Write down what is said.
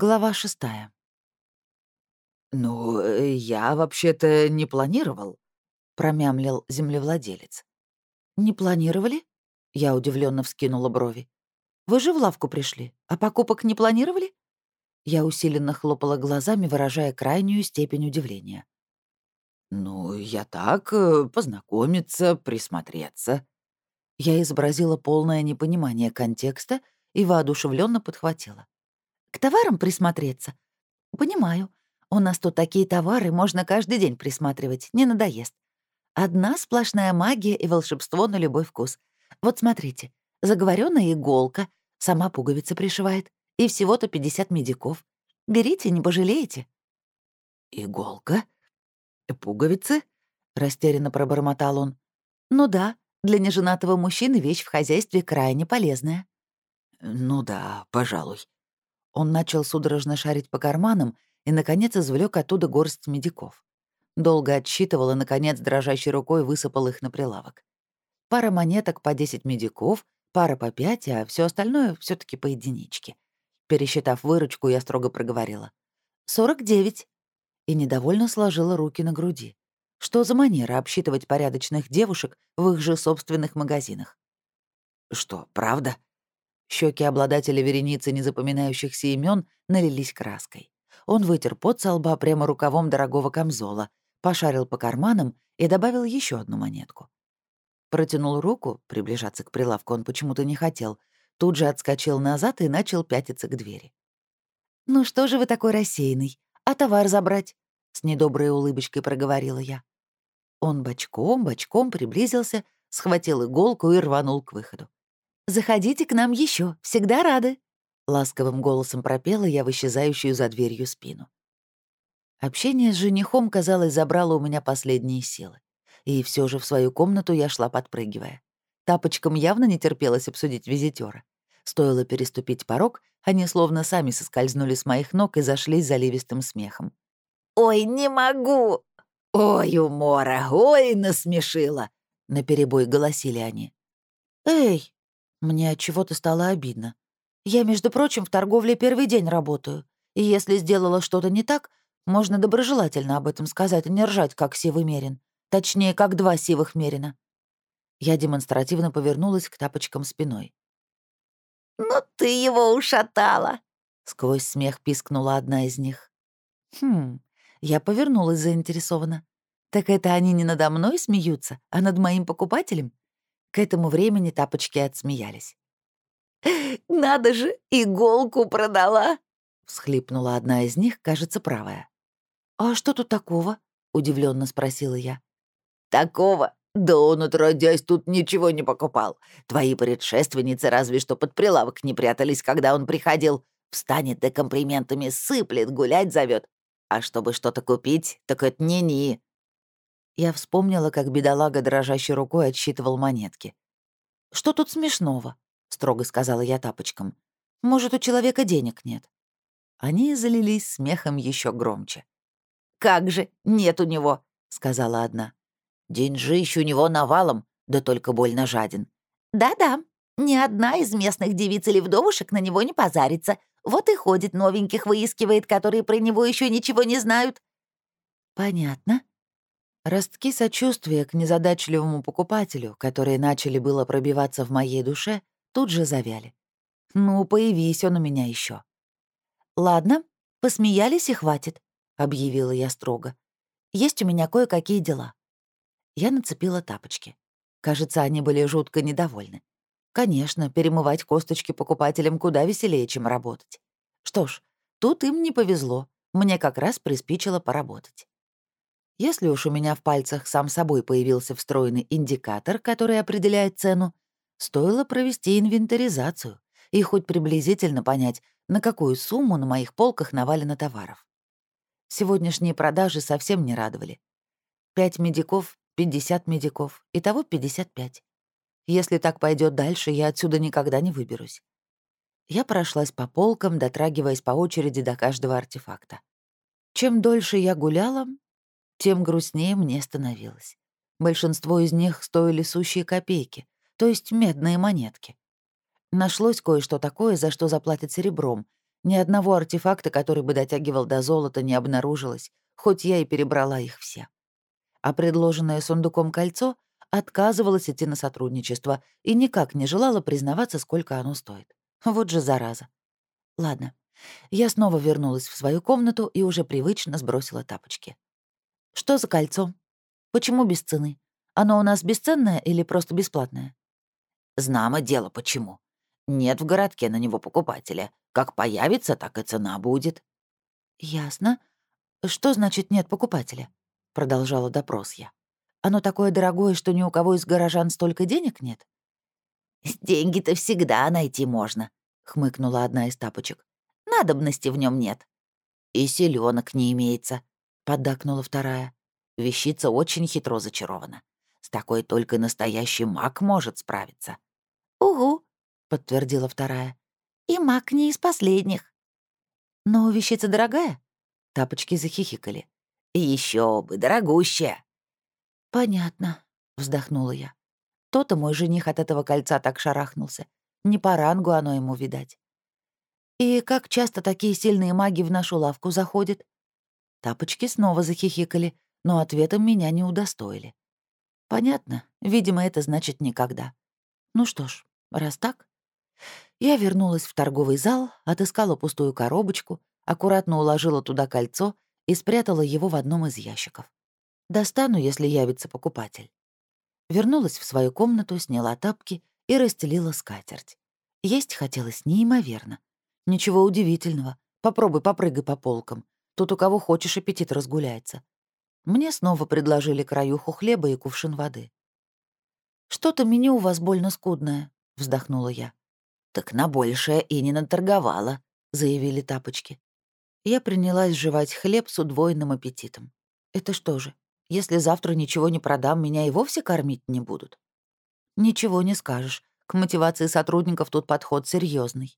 Глава шестая. «Ну, э, я вообще-то не планировал», — промямлил землевладелец. «Не планировали?» — я удивленно вскинула брови. «Вы же в лавку пришли, а покупок не планировали?» Я усиленно хлопала глазами, выражая крайнюю степень удивления. «Ну, я так, э, познакомиться, присмотреться». Я изобразила полное непонимание контекста и воодушевленно подхватила. «К товарам присмотреться? Понимаю. У нас тут такие товары, можно каждый день присматривать, не надоест. Одна сплошная магия и волшебство на любой вкус. Вот смотрите, заговоренная иголка, сама пуговица пришивает, и всего-то 50 медиков. Берите, не пожалеете». «Иголка? Пуговицы?» — растерянно пробормотал он. «Ну да, для неженатого мужчины вещь в хозяйстве крайне полезная». «Ну да, пожалуй». Он начал судорожно шарить по карманам и, наконец, извлек оттуда горсть медиков. Долго отсчитывал и, наконец, дрожащей рукой высыпал их на прилавок. Пара монеток по 10 медиков, пара по 5, а все остальное все таки по единичке. Пересчитав выручку, я строго проговорила. «Сорок девять». И недовольно сложила руки на груди. Что за манера обсчитывать порядочных девушек в их же собственных магазинах? «Что, правда?» Щеки обладателя вереницы незапоминающихся имен налились краской. Он вытер пот со лба прямо рукавом дорогого камзола, пошарил по карманам и добавил еще одну монетку. Протянул руку, приближаться к прилавку он почему-то не хотел, тут же отскочил назад и начал пятиться к двери. «Ну что же вы такой рассеянный? А товар забрать?» — с недоброй улыбочкой проговорила я. Он бочком-бочком приблизился, схватил иголку и рванул к выходу. «Заходите к нам еще, всегда рады», — ласковым голосом пропела я в исчезающую за дверью спину. Общение с женихом, казалось, забрало у меня последние силы. И все же в свою комнату я шла подпрыгивая. Тапочкам явно не терпелось обсудить визитера. Стоило переступить порог, они словно сами соскользнули с моих ног и зашлись заливистым смехом. «Ой, не могу!» «Ой, умора! Ой, насмешила!» — наперебой голосили они. «Эй!» Мне от чего-то стало обидно. Я, между прочим, в торговле первый день работаю, и если сделала что-то не так, можно доброжелательно об этом сказать, а не ржать, как сивый мерин. Точнее, как два сивых мерина. Я демонстративно повернулась к тапочкам спиной. «Ну ты его ушатала!» — сквозь смех пискнула одна из них. «Хм, я повернулась заинтересованно. Так это они не надо мной смеются, а над моим покупателем? К этому времени тапочки отсмеялись. «Надо же, иголку продала!» — всхлипнула одна из них, кажется, правая. «А что тут такого?» — удивленно спросила я. «Такого? Да он, отродясь, тут ничего не покупал. Твои предшественницы разве что под прилавок не прятались, когда он приходил. Встанет да комплиментами сыплет, гулять зовет. А чтобы что-то купить, так это не-не. Я вспомнила, как бедолага дрожащей рукой отсчитывал монетки. «Что тут смешного?» — строго сказала я тапочкам. «Может, у человека денег нет?» Они залились смехом еще громче. «Как же, нет у него!» — сказала одна. «Деньжищ у него навалом, да только больно жаден». «Да-да, ни одна из местных девиц или вдовушек на него не позарится. Вот и ходит новеньких выискивает, которые про него еще ничего не знают». «Понятно», Ростки сочувствия к незадачливому покупателю, которые начали было пробиваться в моей душе, тут же завяли. Ну, появись он у меня еще. «Ладно, посмеялись и хватит», — объявила я строго. «Есть у меня кое-какие дела». Я нацепила тапочки. Кажется, они были жутко недовольны. Конечно, перемывать косточки покупателям куда веселее, чем работать. Что ж, тут им не повезло. Мне как раз приспичило поработать. Если уж у меня в пальцах сам собой появился встроенный индикатор, который определяет цену, стоило провести инвентаризацию и хоть приблизительно понять, на какую сумму на моих полках навалено товаров. Сегодняшние продажи совсем не радовали. Пять медиков, 50 медиков, итого 55. Если так пойдет дальше, я отсюда никогда не выберусь. Я прошлась по полкам, дотрагиваясь по очереди до каждого артефакта. Чем дольше я гуляла, тем грустнее мне становилось. Большинство из них стоили сущие копейки, то есть медные монетки. Нашлось кое-что такое, за что заплатят серебром. Ни одного артефакта, который бы дотягивал до золота, не обнаружилось, хоть я и перебрала их все. А предложенное сундуком кольцо отказывалось идти на сотрудничество и никак не желала признаваться, сколько оно стоит. Вот же зараза. Ладно, я снова вернулась в свою комнату и уже привычно сбросила тапочки. Что за кольцо? Почему без цены? Оно у нас бесценное или просто бесплатное? Знамо дело почему. Нет в городке на него покупателя. Как появится, так и цена будет. Ясно. Что значит нет покупателя? Продолжала допрос я. Оно такое дорогое, что ни у кого из горожан столько денег нет? Деньги-то всегда найти можно, хмыкнула одна из тапочек. Надобности в нем нет. И селенок не имеется, поддакнула вторая. Вещица очень хитро зачарована. С такой только настоящий маг может справиться. «Угу», — подтвердила вторая. «И маг не из последних». «Но вещица дорогая?» Тапочки захихикали. Еще бы, дорогущая». «Понятно», — вздохнула я. То-то мой жених от этого кольца так шарахнулся. Не по рангу оно ему видать. «И как часто такие сильные маги в нашу лавку заходят?» Тапочки снова захихикали, но ответом меня не удостоили. Понятно, видимо, это значит никогда. Ну что ж, раз так... Я вернулась в торговый зал, отыскала пустую коробочку, аккуратно уложила туда кольцо и спрятала его в одном из ящиков. Достану, если явится покупатель. Вернулась в свою комнату, сняла тапки и расстелила скатерть. Есть хотелось неимоверно. Ничего удивительного. Попробуй попрыгай по полкам. Тут у кого хочешь аппетит разгуляется. Мне снова предложили краюху хлеба и кувшин воды. «Что-то меню у вас больно скудное», — вздохнула я. «Так на большее и не наторговала», — заявили тапочки. Я принялась жевать хлеб с удвоенным аппетитом. Это что же, если завтра ничего не продам, меня и вовсе кормить не будут? Ничего не скажешь. К мотивации сотрудников тут подход серьезный.